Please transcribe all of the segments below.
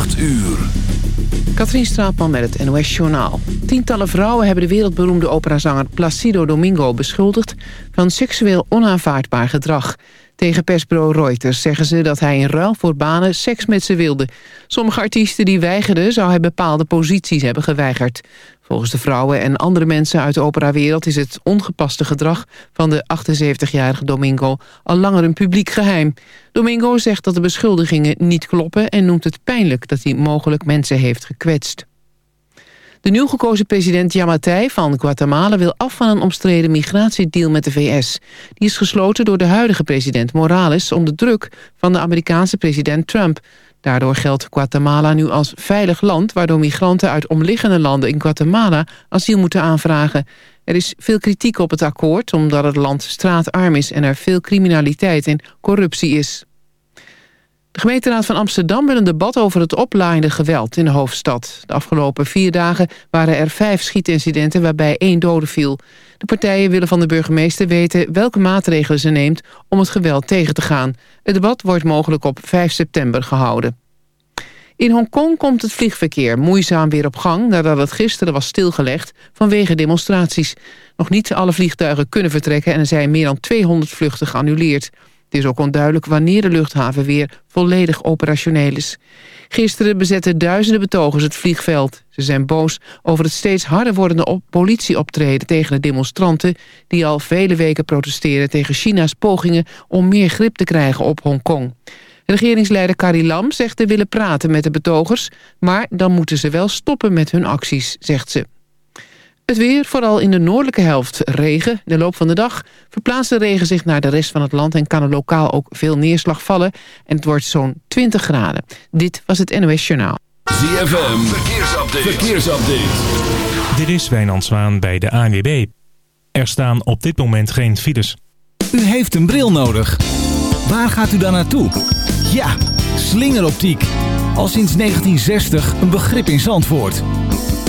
8 uur. Katrien Straatman met het NOS Journaal. Tientallen vrouwen hebben de wereldberoemde operazanger Placido Domingo beschuldigd... van seksueel onaanvaardbaar gedrag. Tegen persbureau Reuters zeggen ze dat hij in ruil voor banen seks met ze wilde. Sommige artiesten die weigerden zou hij bepaalde posities hebben geweigerd. Volgens de vrouwen en andere mensen uit de operawereld... is het ongepaste gedrag van de 78-jarige Domingo al langer een publiek geheim. Domingo zegt dat de beschuldigingen niet kloppen... en noemt het pijnlijk dat hij mogelijk mensen heeft gekwetst. De nieuw gekozen president Yamatei van Guatemala wil af van een omstreden migratiedeal met de VS. Die is gesloten door de huidige president Morales om de druk van de Amerikaanse president Trump. Daardoor geldt Guatemala nu als veilig land... waardoor migranten uit omliggende landen in Guatemala asiel moeten aanvragen. Er is veel kritiek op het akkoord omdat het land straatarm is... en er veel criminaliteit en corruptie is. De gemeenteraad van Amsterdam wil een debat over het oplaaiende geweld in de hoofdstad. De afgelopen vier dagen waren er vijf schietincidenten waarbij één dode viel. De partijen willen van de burgemeester weten welke maatregelen ze neemt om het geweld tegen te gaan. Het debat wordt mogelijk op 5 september gehouden. In Hongkong komt het vliegverkeer moeizaam weer op gang... nadat het gisteren was stilgelegd vanwege demonstraties. Nog niet alle vliegtuigen kunnen vertrekken... en er zijn meer dan 200 vluchten geannuleerd. Het is ook onduidelijk wanneer de luchthaven weer volledig operationeel is. Gisteren bezetten duizenden betogers het vliegveld. Ze zijn boos over het steeds harder wordende politieoptreden tegen de demonstranten... die al vele weken protesteren tegen China's pogingen om meer grip te krijgen op Hongkong. Regeringsleider Carrie Lam zegt te willen praten met de betogers... maar dan moeten ze wel stoppen met hun acties, zegt ze. Het weer, vooral in de noordelijke helft regen. De loop van de dag verplaatst de regen zich naar de rest van het land... en kan er lokaal ook veel neerslag vallen. En het wordt zo'n 20 graden. Dit was het NOS Journaal. ZFM, verkeersupdate. verkeersupdate. Dit is Wijnand Zwaan bij de ANWB. Er staan op dit moment geen files. U heeft een bril nodig. Waar gaat u dan naartoe? Ja, slingeroptiek. Al sinds 1960 een begrip in Zandvoort.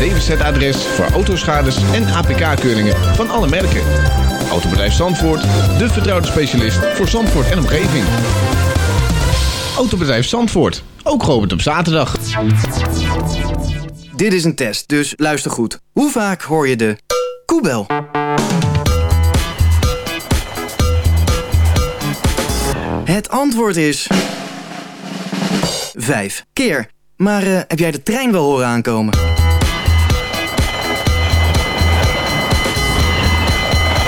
DWZ-adres voor autoschades en APK-keuringen van alle merken. Autobedrijf Zandvoort, de vertrouwde specialist voor Zandvoort en omgeving. Autobedrijf Zandvoort, ook geopend op zaterdag. Dit is een test, dus luister goed. Hoe vaak hoor je de koebel? Het antwoord is... Vijf keer. Maar uh, heb jij de trein wel horen aankomen?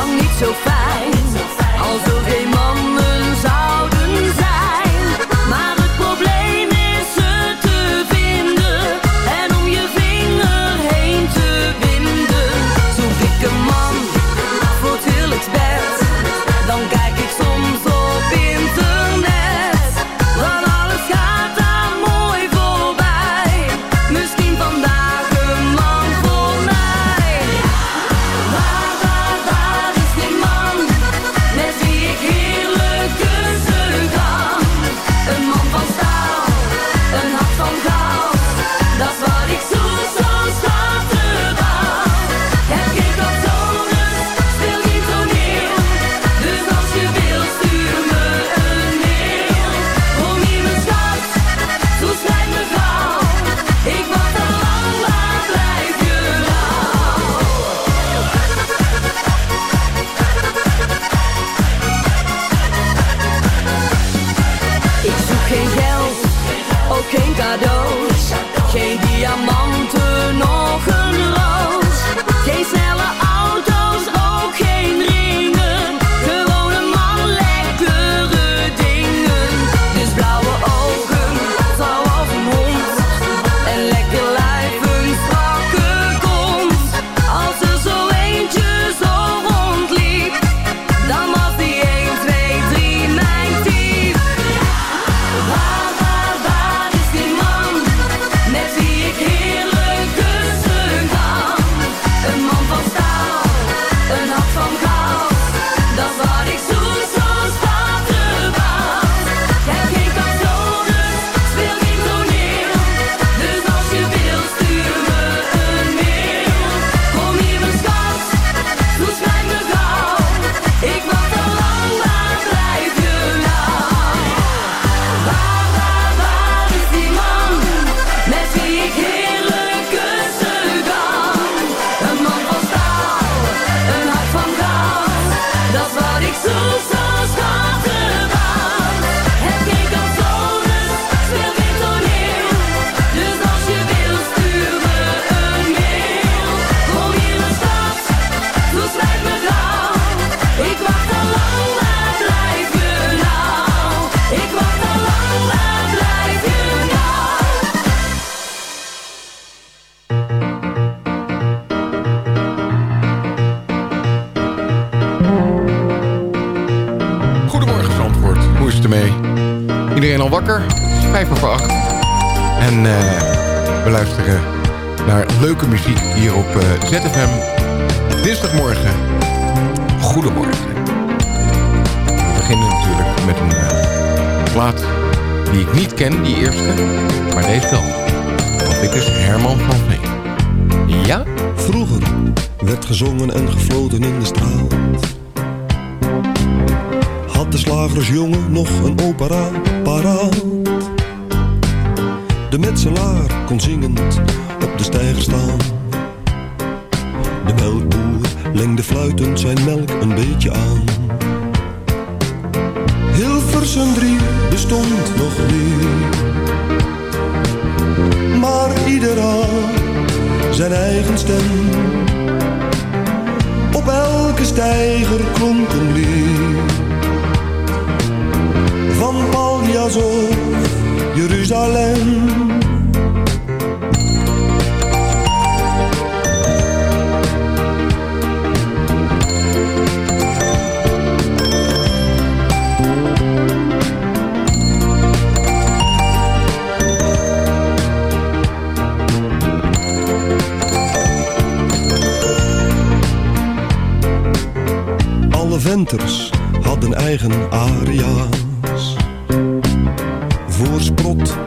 Lang niet zo fijn Iedereen al wakker? Vijf over acht. En eh, we luisteren naar leuke muziek hier op eh, ZFM. Dinsdagmorgen. Goedemorgen. We beginnen natuurlijk met een uh, plaat die ik niet ken, die eerste. Maar deze wel. Want dit is Herman van Veen. Ja? Vroeger werd gezongen en gefloten in de straat. De slagersjongen nog een opera paraat. De metselaar kon zingend op de steiger staan. De melkboer lengde fluitend zijn melk een beetje aan. Hilversum 3 bestond nog niet. Maar ieder had zijn eigen stem. Op elke steiger klonk een lied. Van Paljas Jeruzalem. Alle venters hadden eigen aria's.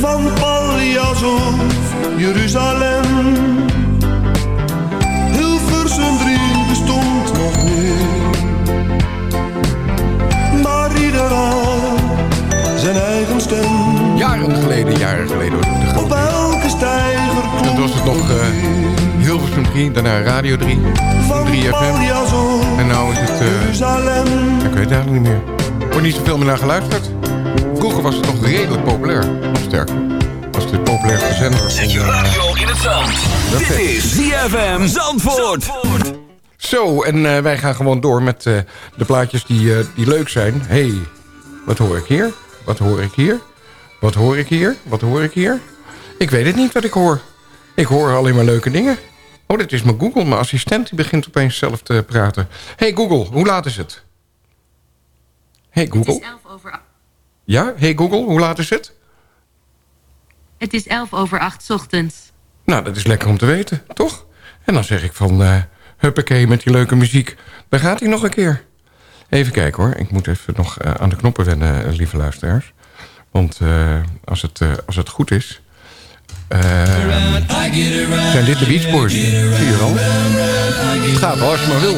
Van Paljas of Jeruzalem. Hilversum 3 bestond nog niet. Maar ieder had zijn eigen stem. Jaren geleden, jaren geleden. De Op elke klonk Toen was het nog eh, Hilversum 3, daarna Radio 3, Van 3 FM. Paljas of En nou is het... eh, Jeruzalem. ik weet het eigenlijk niet meer. Er wordt niet zoveel meer naar geluisterd. Vroeger was het nog redelijk populair. Sterker. Was het de populairste zender. Zet je radio in het zand. Dit is ZFM Zandvoort. Zo, en eh, wij gaan gewoon door met eh, de plaatjes die, eh, die leuk zijn. hey, wat hoor ik hier? Wat hoor ik hier? Wat hoor ik hier? Wat hoor ik hier? Ik weet het niet wat ik hoor. Ik hoor alleen maar leuke dingen. Oh, dit is mijn Google, mijn assistent. Die begint opeens zelf te praten. hey Google, hoe laat is het? hey Google. Het is 11 over, Ja, hey Google, hoe laat is het? Het is 11 over 8 ochtends. Nou, dat is lekker om te weten, toch? En dan zeg ik van, eh huppakee met die leuke muziek. Daar gaat hij nog een keer. Even kijken hoor, ik moet even nog eh, aan de knoppen wennen, eh, lieve luisteraars. Want als, het, als het goed is... zijn dit de Beach Boys? Zie je wel? Het gaat als je maar wil.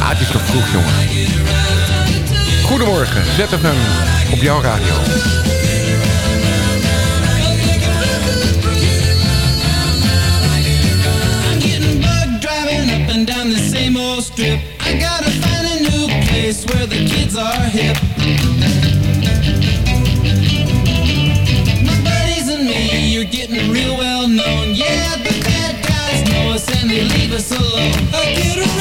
Ah, het is toch vroeg, jongen. Goedemorgen, ZFM op jouw radio. Strip. I gotta find a new place where the kids are hip. My buddies and me, you're getting real well known. Yeah, the bad guys know us and they leave us alone.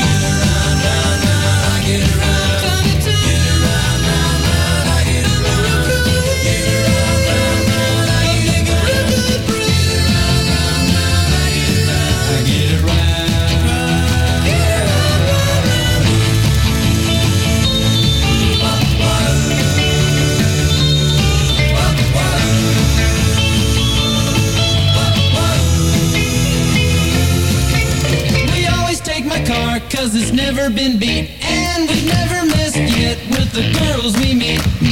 cause it's never been beat. And we've never missed yet with the girls we meet.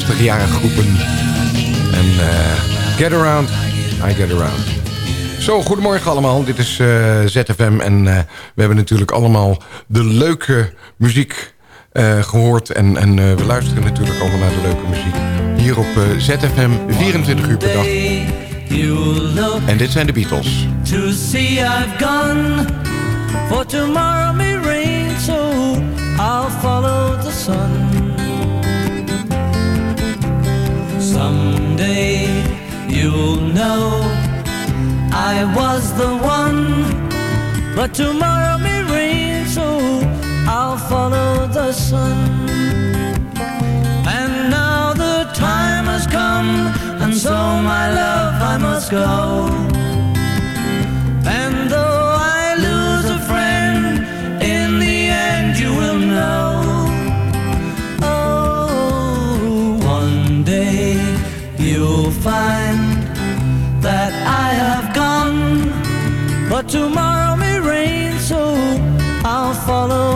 60-jarige groepen. En eh, Get Around, I Get Around. Zo, goedemorgen allemaal. Dit is eh, ZFM en eh, we hebben natuurlijk allemaal de leuke muziek eh, gehoord. En, en we luisteren natuurlijk allemaal naar de leuke muziek. Hier op ZFM 24 uur per dag. En dit zijn de Beatles. to see I've gone For tomorrow may rain So I'll follow the sun Someday you'll know. I was the one But tomorrow may rain So I'll follow the sun. And now the time has come And so my love I must go find that I have gone, but tomorrow may rain, so I'll follow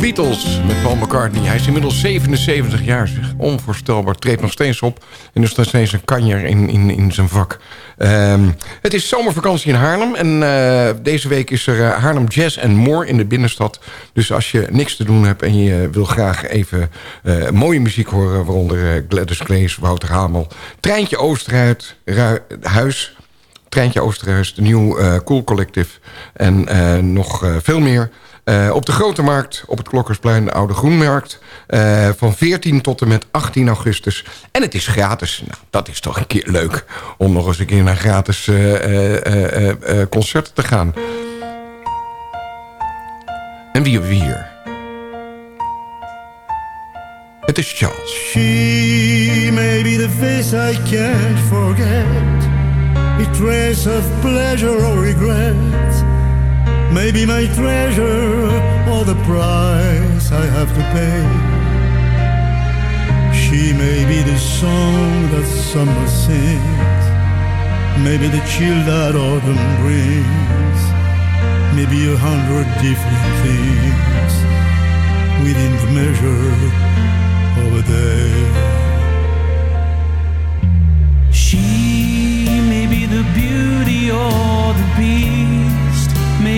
Beatles met Paul McCartney. Hij is inmiddels 77 jaar, zeg. Onvoorstelbaar. Treedt nog steeds op. En is nog steeds een kanjer in, in, in zijn vak. Ehm, het is zomervakantie in Haarlem. En eh, deze week is er eh, Haarlem Jazz en More in de binnenstad. Dus als je niks te doen hebt en je wil graag even eh, mooie muziek horen... waaronder Gladys Clays, Wouter Hamel... Treintje Oosterhuis, Huis... Treintje Oosterhuis, de eh, Cool Collective en nog veel meer. Eh, op de Grote Markt, op het Klokkersplein, de Oude Groenmarkt. eh, van 14 tot en met 18 augustus. En het is gratis. Nou, dat is toch een keer leuk om nog eens een keer naar gratis eh, concerten te gaan. En wie hebben we hier? Het is Charles. She may be the face I can't forget, a trace of pleasure or regret. Maybe my treasure or the price I have to pay. She may be the song that summer sings, maybe the chill that autumn brings, maybe a hundred different things within the measure of a day. She may be the beauty or the beast,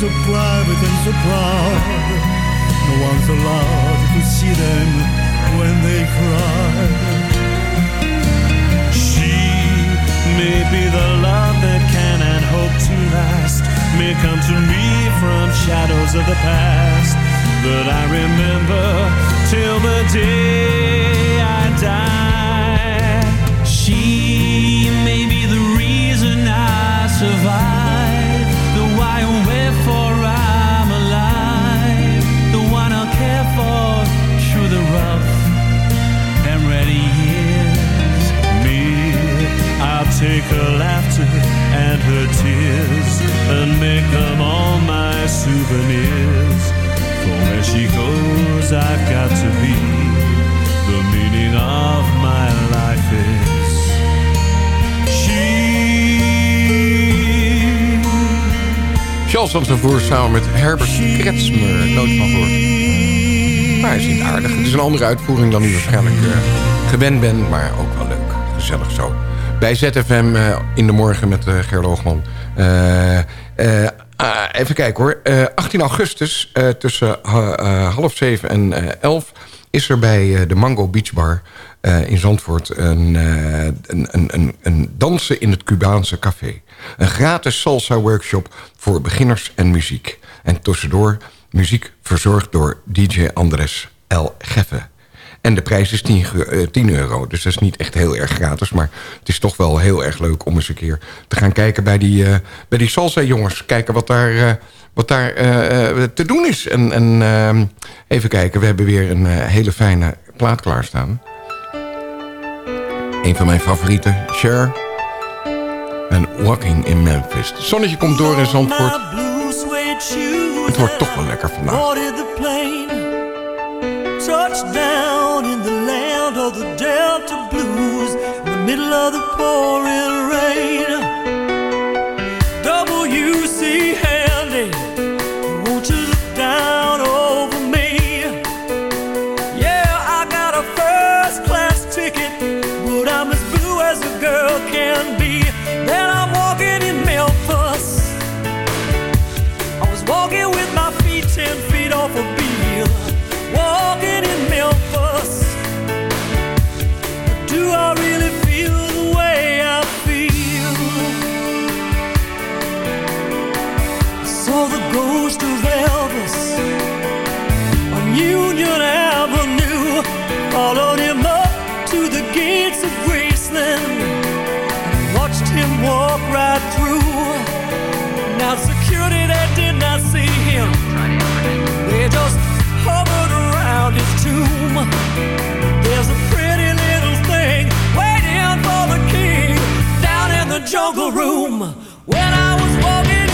So private and so proud. No one's allowed to see them when they cry. She may be the love that can and hope to last, may come to me from shadows of the past that I remember till the day I die. Take her laughter and her tears and make them all my souvenirs. For where she goes, I've got to be. The meaning of my life is she. Charles Aznavour samen met Herbert Kretsmer. Nooit van gehoord. Maar hij is niet aardig. Het is een andere uitvoering dan u waarschijnlijk eh, gewend bent. Maar ook wel leuk. Gezellig zo. Bij ZFM eh, in de morgen met uh, Ger Loogman. Eh, eh, ah, even kijken hoor. Eh, 18 augustus eh, tussen ha- eh, half zeven en eh, elf... is er bij eh, de Mango Beach Bar eh, in Zandvoort... Een, eh, een, een, een, dansen in het Cubaanse café. Een gratis salsa workshop voor beginners en muziek. En tussendoor muziek verzorgd door DJ Andres L. Geffe. En de prijs is 10, ge- eh, 10 euro. Dus dat is niet echt heel erg gratis. Maar het is toch wel heel erg leuk om eens een keer te gaan kijken bij die, eh, bij die salsa jongens. Kijken wat daar, eh, wat daar te doen is. En, en ehm, even kijken, we hebben weer een hele fijne plaat klaarstaan. Een van mijn favorieten, Cher. En Walking in Memphis. Het zonnetje komt door in Zandvoort. Het wordt toch wel lekker vandaag. Boarded touchdown in the land of the Delta Blues, in the middle of the pouring rain. Jungle room. When I was walking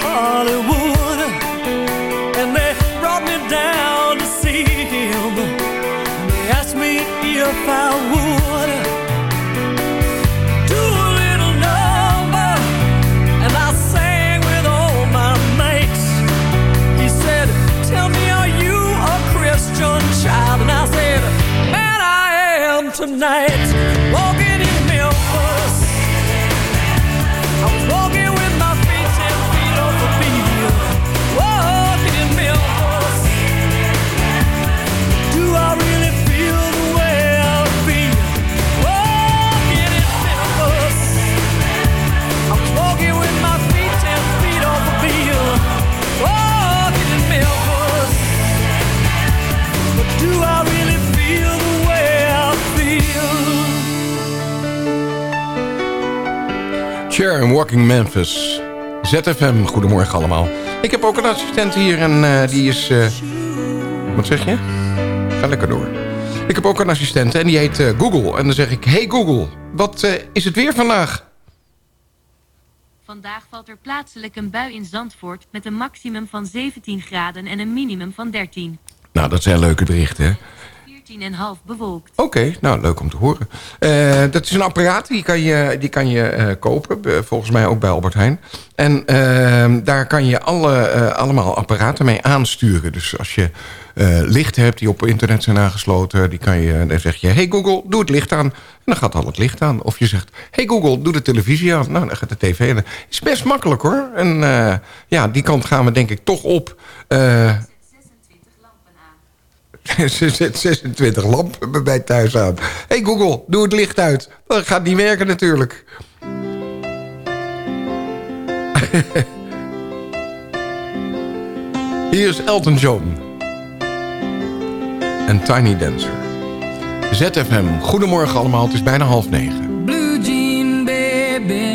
Hollywood, En Walking Memphis. ZFM, goedemorgen allemaal. Ik heb ook een assistent hier en eh, die is... eh, wat zeg je? Ga lekker door. Ik heb ook een assistent en die heet eh, Google. En dan zeg ik, hey Google, wat is het weer vandaag? Vandaag valt er plaatselijk een bui in Zandvoort met een maximum van 17 graden en een minimum van 13. Nou, dat zijn leuke berichten, hè? 14,5 bewolkt. Oké, nou leuk om te horen. Eh, dat is een apparaat, die kan je, die kan je eh, kopen. eh, volgens mij ook bij Albert Heijn. En ehm, daar kan je alle, allemaal apparaten mee aansturen. Dus als je eh, licht hebt die op internet zijn aangesloten... Die kan je, dan zeg je, hey Google, doe het licht aan. En dan gaat al het licht aan. Of je zegt, hey Google, doe de televisie aan. Nou, dan gaat de tv aan. is best makkelijk hoor. En ja, die kant gaan we denk ik toch op... Ze zet 26 lampen bij mij thuis aan. hey Google, doe het licht uit. Dat gaat niet werken natuurlijk. Hier is Elton John. En Tiny Dancer. ZFM, goedemorgen allemaal. Het is bijna half negen. Blue jean baby,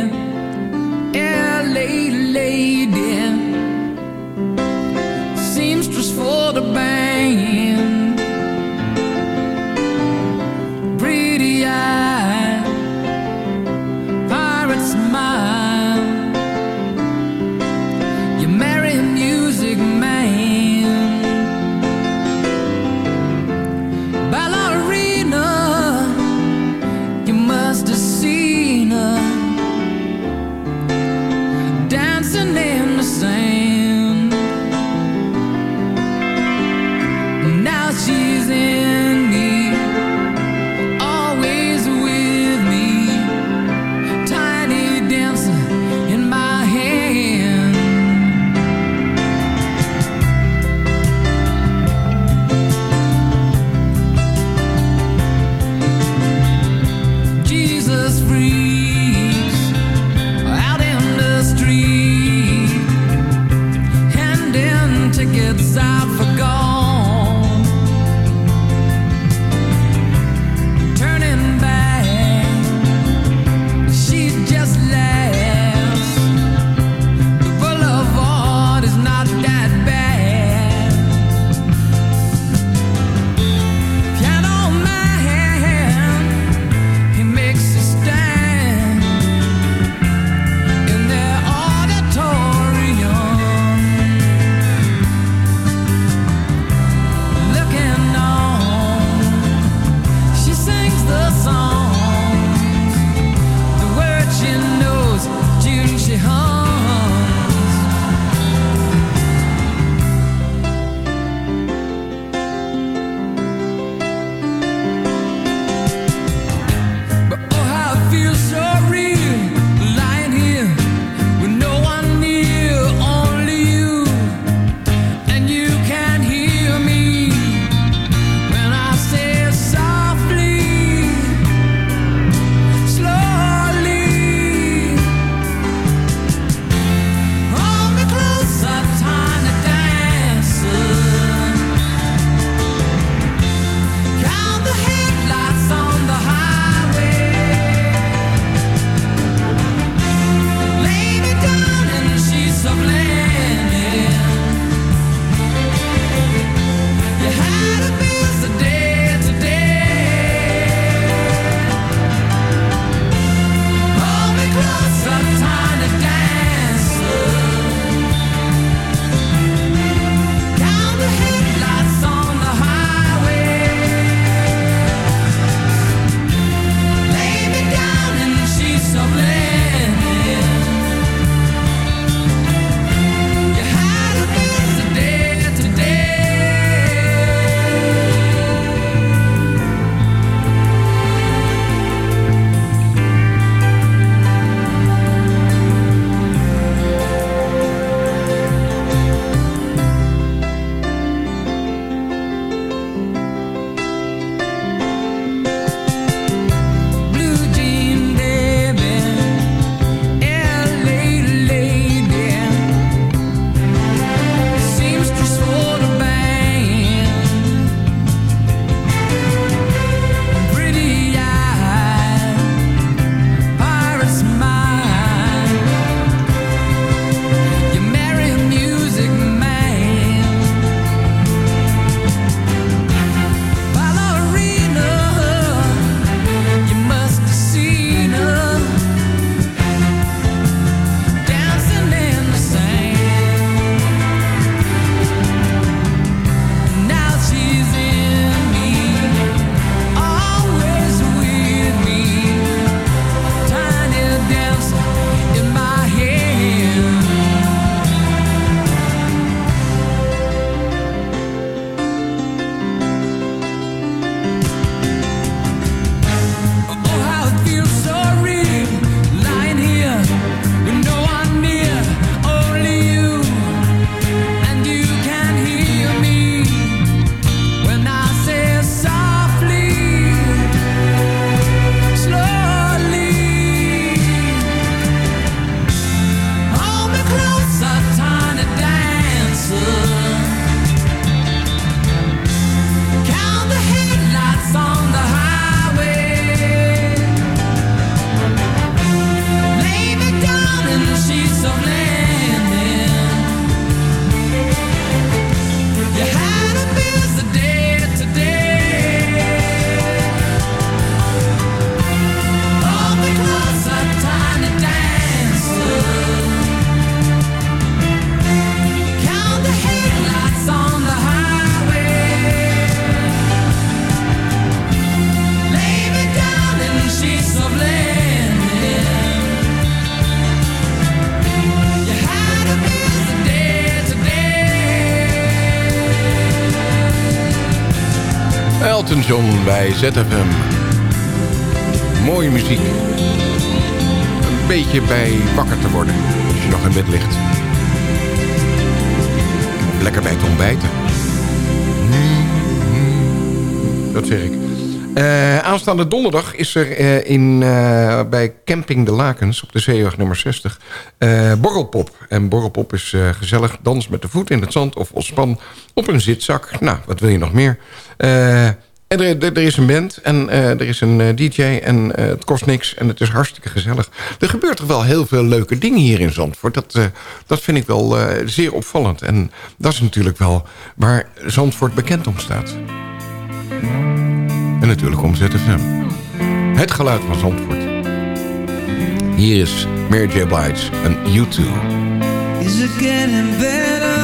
John bij ZFM. Mooie muziek. Een beetje bij wakker te worden als je nog in bed ligt. Lekker bij het ontbijten. Dat zeg ik. Eh, aanstaande donderdag is er eh, in, eh, bij Camping de Lakens op de Zeeweg nummer 60 eh, borrelpop. En borrelpop is gezellig dans met de voet in het zand of ontspan op een zitzak. Nou, wat wil je nog meer? En er, er, is een band en eh, er is een eh, DJ en eh, het kost niks en het is hartstikke gezellig. Er gebeurt toch wel heel veel leuke dingen hier in Zandvoort. Dat, dat vind ik wel zeer opvallend. En dat is natuurlijk wel waar Zandvoort bekend om staat. En natuurlijk om ZFM. Het geluid van Zandvoort. Hier is Mary J. Blige en U2. Is it getting better?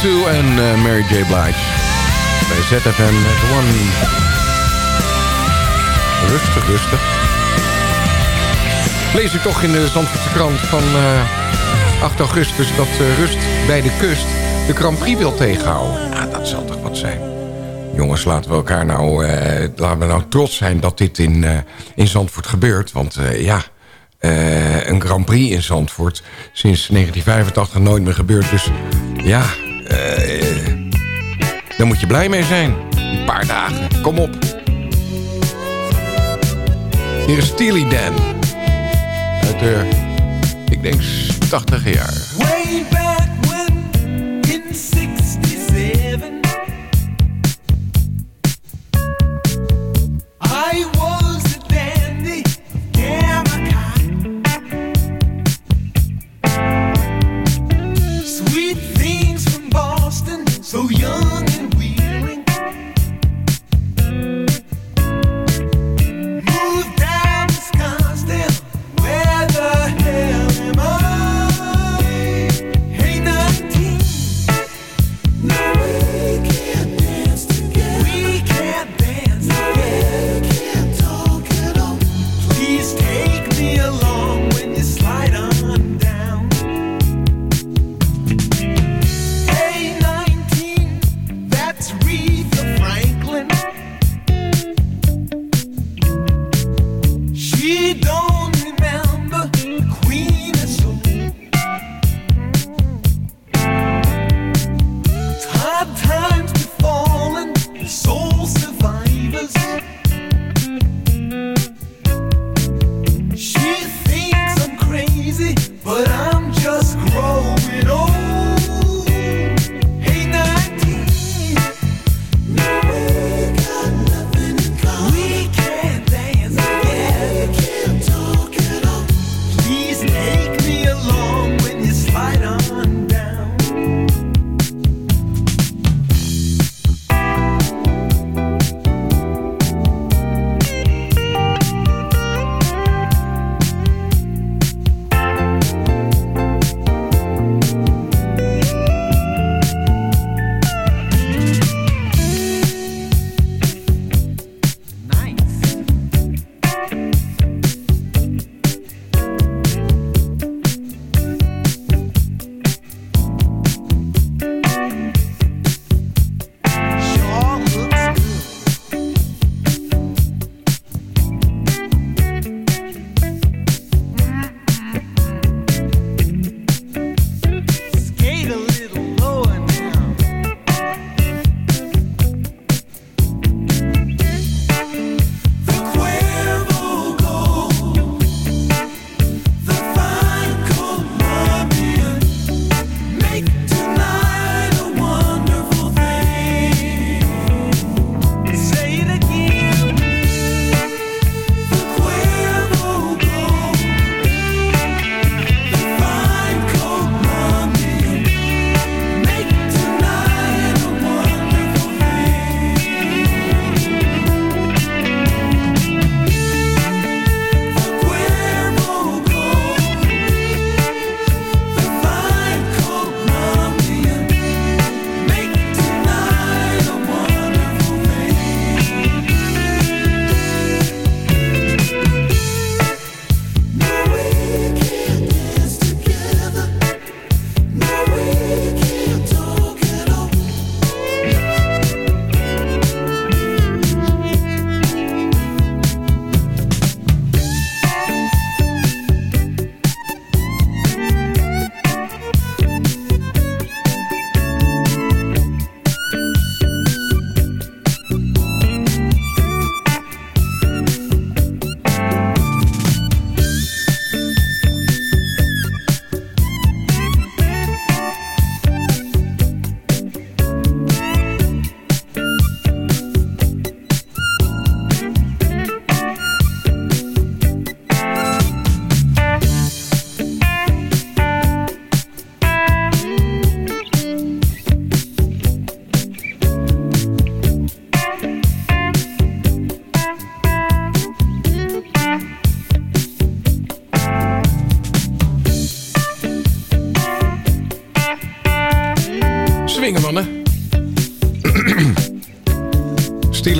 U2 en eh, Mary J. Blige. Bij ZFM met One. Rustig, rustig. Lees ik toch in de Zandvoortse krant van eh, 8 augustus... dat eh, Rust bij de kust de Grand Prix wil tegenhouden. Ah, dat zal toch wat zijn. Jongens, laten we elkaar nou, laten we nou trots zijn dat dit in, in Zandvoort gebeurt. Want ja... Een Grand Prix in Zandvoort. Sinds 1985 nooit meer gebeurd. Dus ja, uh, daar moet je blij mee zijn. Een paar dagen. Kom op. Hier is Steely Dan. Uit de, ik denk, 80 jaar.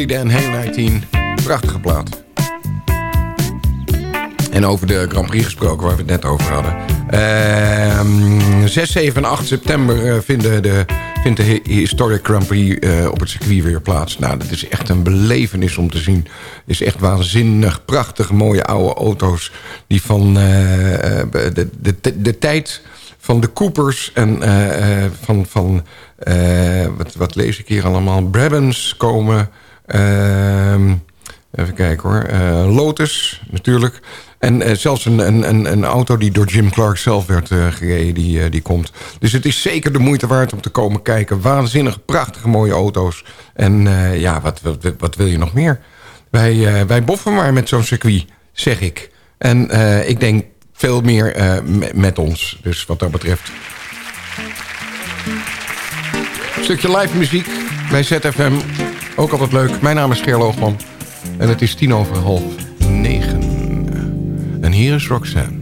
Dan, Hey 19. Prachtige plaat. En over de Grand Prix gesproken, waar we het net over hadden. 6, 7 en 8 september eh, vinden de, vindt de Historic Grand Prix eh, op het circuit weer plaats. Nou, dat is echt een belevenis om te zien. is echt waanzinnig. Prachtig mooie oude auto's die van eh, de, de, de, de tijd van de Coopers en van, van wat, wat lees ik hier allemaal, Brabants komen... Ehm, even kijken hoor. Eh, Lotus, natuurlijk. En eh, zelfs een, een, een, auto die door Jim Clark zelf werd eh, gereden, die, die komt. Dus het is zeker de moeite waard om te komen kijken. Waanzinnig, prachtige, mooie auto's. En ja, wat, wat, wat wil je nog meer? Wij, wij boffen maar met zo'n circuit, zeg ik. En ik denk veel meer me- met ons. Dus wat dat betreft. Een stukje live muziek bij ZFM. Ook altijd leuk. Mijn naam is Geer Loogman. En het is tien over half negen. En hier is. Roxanne,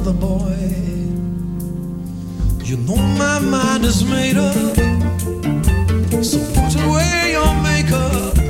another boy. You know my mind is made up. So put away your makeup.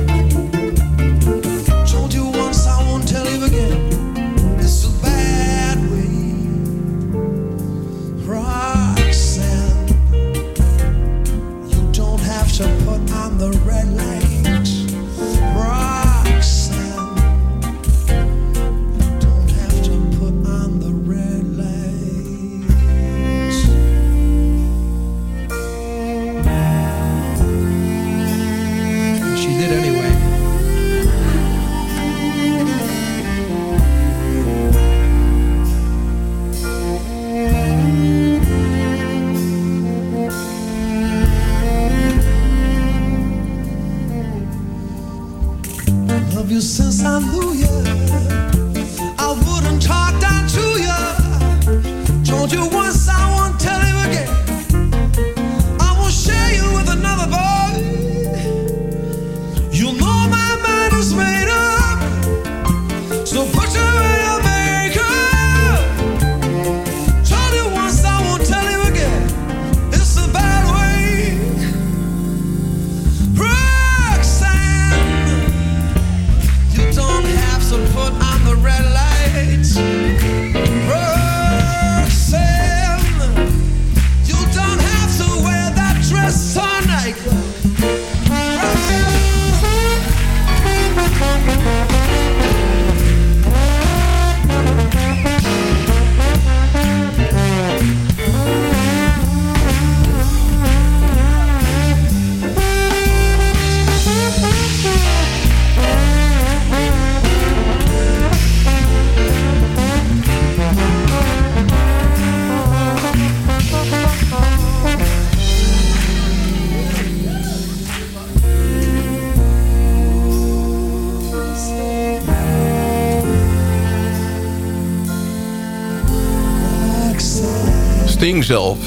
Sting zelf.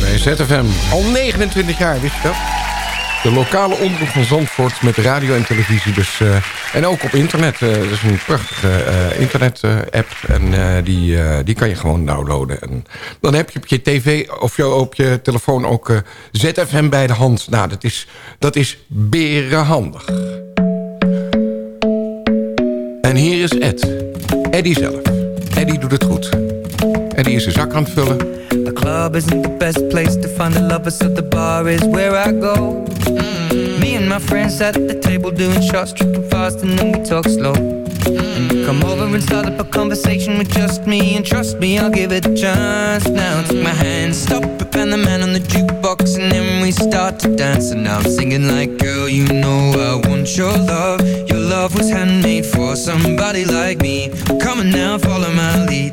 Bij ZFM. Al 29 jaar, wist je dat? De lokale omroep van Zandvoort met radio en televisie. Dus, eh, en ook op internet. eh, dat is een prachtige eh, internet-app. en die, die kan je gewoon downloaden. En dan heb je op je tv of je, op je telefoon ook ZFM bij de hand. Nou, dat is, dat is berenhandig. En hier is Ed. Eddie zelf. Eddie doet het goed. Eddie is zijn zak aan het vullen. The club isn't the best place to find the lovers, so the bar is where I go. Mm. Me and my friends at the table doing shots, tripping fast, and then we talk slow. And you come over and start up a conversation with just me, and trust me, I'll give it a chance. Now take my hand, stop it, and the man on the jukebox, and then we start to dance. And now I'm singing like, girl, you know I want your love. Your love was handmade for somebody like me. Come on now, follow my lead.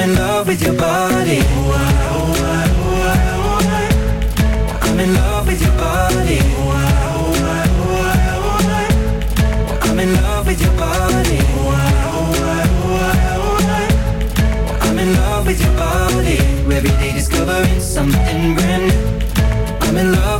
I'm in love with your body. I'm in love with your body. I'm in love with your body. I'm in love with your body. Every day discovering something brand new. I'm in love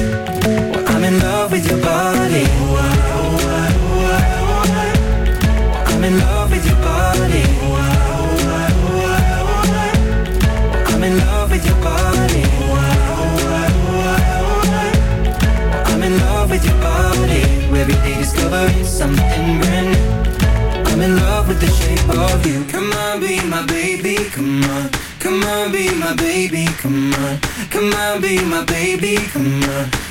Your body. I'm in love with your body. I'm in love with your body. I'm in love with your body. Every day discovering something new. I'm in love with the shape of you. Come on, be my baby, come on. Come on, be my baby, come on. Come on, be my baby, come on.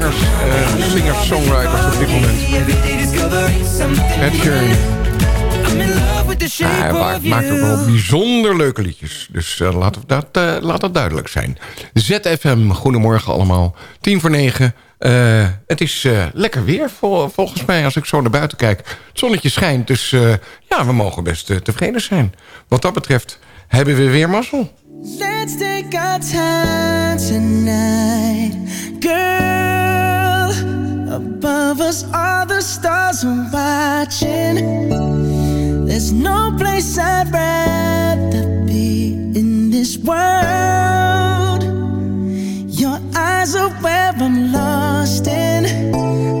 Zangers, eh, singers, songwriters op dit moment. Ed Sheeran. Hij maakt, maakt ook wel bijzonder leuke liedjes. Dus uh, laat, dat, uh, laat dat duidelijk zijn. ZFM, goedemorgen allemaal. Tien voor negen. Uh, het is lekker weer vol, volgens mij als ik zo naar buiten kijk. Het zonnetje schijnt, dus ja, we mogen best tevreden zijn. Wat dat betreft hebben we weer mazzel. Let's take our time tonight, girl. Above us, all the stars are watching. There's no place I'd rather be in this world. Your eyes are where I'm lost in.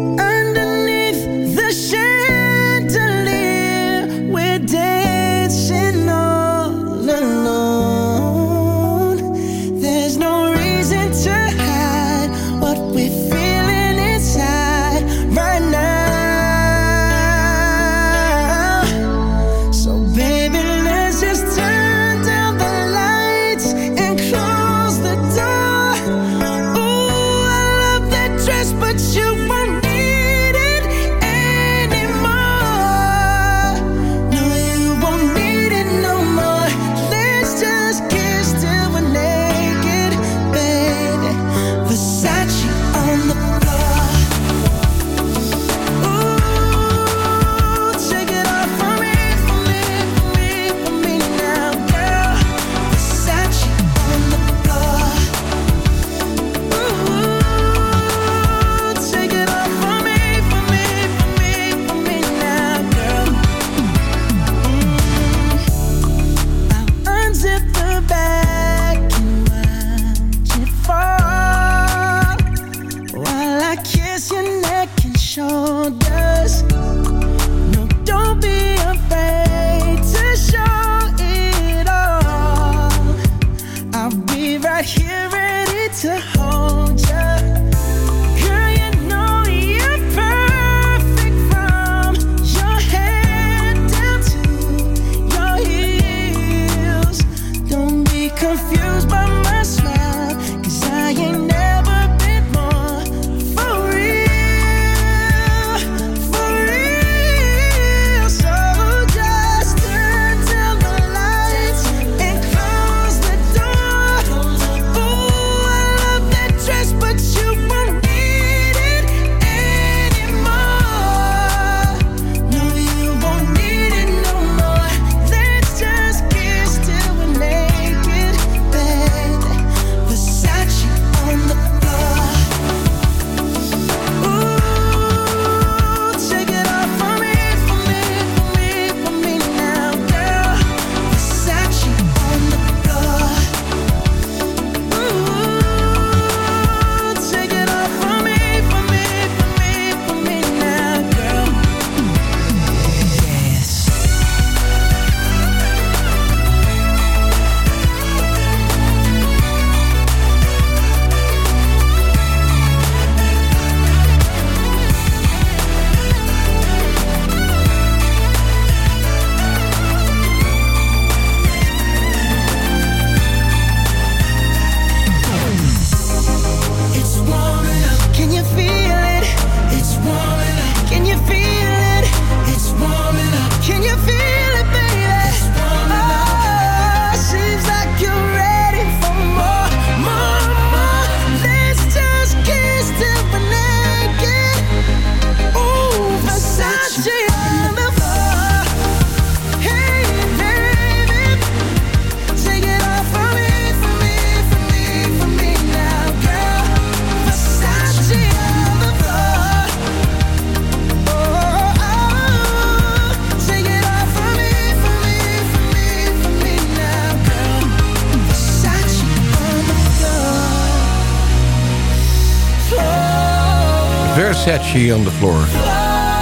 Versace on the floor.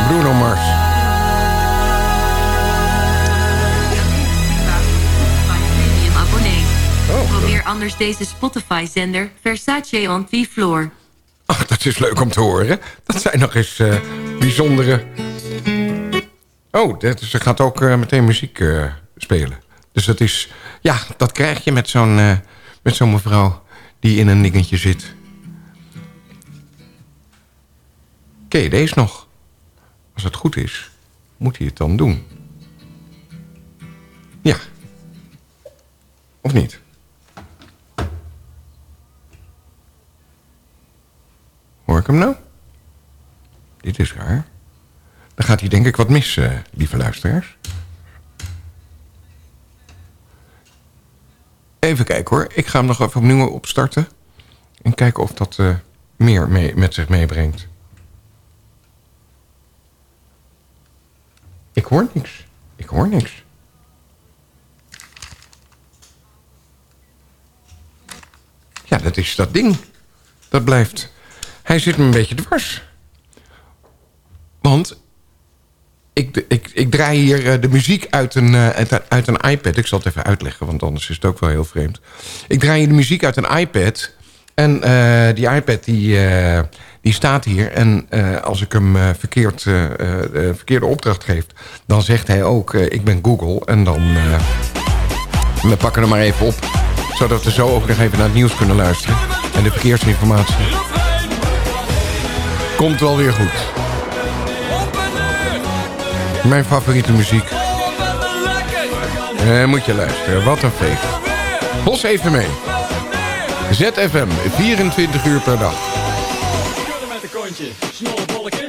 Bruno Mars. Probeer anders deze Spotify-zender Versace on the Floor. Ach, dat is leuk om te horen. Dat zijn nog eens eh, bijzondere... Oh, dat, ze gaat ook eh, meteen muziek eh, spelen. Dus dat is... Ja, dat krijg je met zo'n met zo'n mevrouw die in een dingetje zit. Je deze nog? Als het goed is, moet hij het dan doen. Ja. Of niet? Hoor ik hem nou? Dit is raar. Dan gaat hij denk ik wat mis, eh, lieve luisteraars. Even kijken hoor. Ik ga hem nog even opnieuw opstarten. En kijken of dat eh, meer mee, met zich meebrengt. Hoor niks. Ik hoor niks. Ja, dat is dat ding. Dat blijft. Hij zit me een beetje dwars. Want ik, ik, ik draai hier eh, de muziek uit een, eh, uit, een iPad. Ik zal het even uitleggen, want anders is het ook wel heel vreemd. Ik draai hier de muziek uit een iPad. En eh, die iPad die, eh, die staat hier. En eh, als ik hem eh, verkeerd, eh, de verkeerde opdracht geef... dan zegt hij ook, ik ben Google. En dan... we pakken hem maar even op. Zodat we zo ook nog even naar het nieuws kunnen luisteren. En de verkeersinformatie. Komt wel weer goed. Mijn favoriete muziek. Eh, moet je luisteren, wat een feest. Bos even mee. ZFM, 24 uur per dag. attention.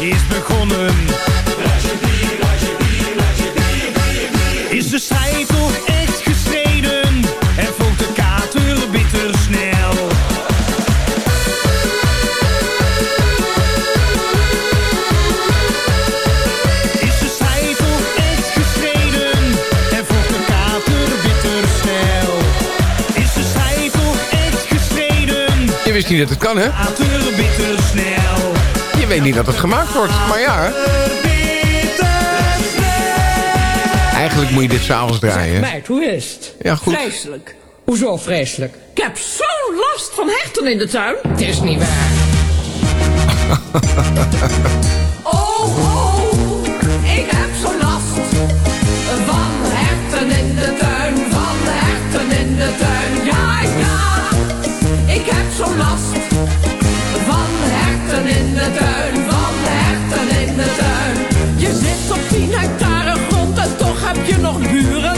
Is begonnen. Is de strijd toch echt gestreden en volgt de kater bitter snel. Is de strijd toch echt gestreden en volgt de kater bitter snel. Is de strijd toch echt gestreden Je wist niet dat het kan, hè? Weet niet dat het gemaakt wordt, maar ja. Eigenlijk moet je dit s'avonds draaien. Meid, hoe is het? Ja, goed. Vreselijk. Hoezo vreselijk? Ik heb zo'n last van herten in de tuin. Het is niet waar. Oh, oh, ik heb zo last van herten in de tuin, van herten in de tuin. Ja, ja, ik heb zo last van herten in de tuin. Je zit op 10 hectare grond en toch heb je nog buren.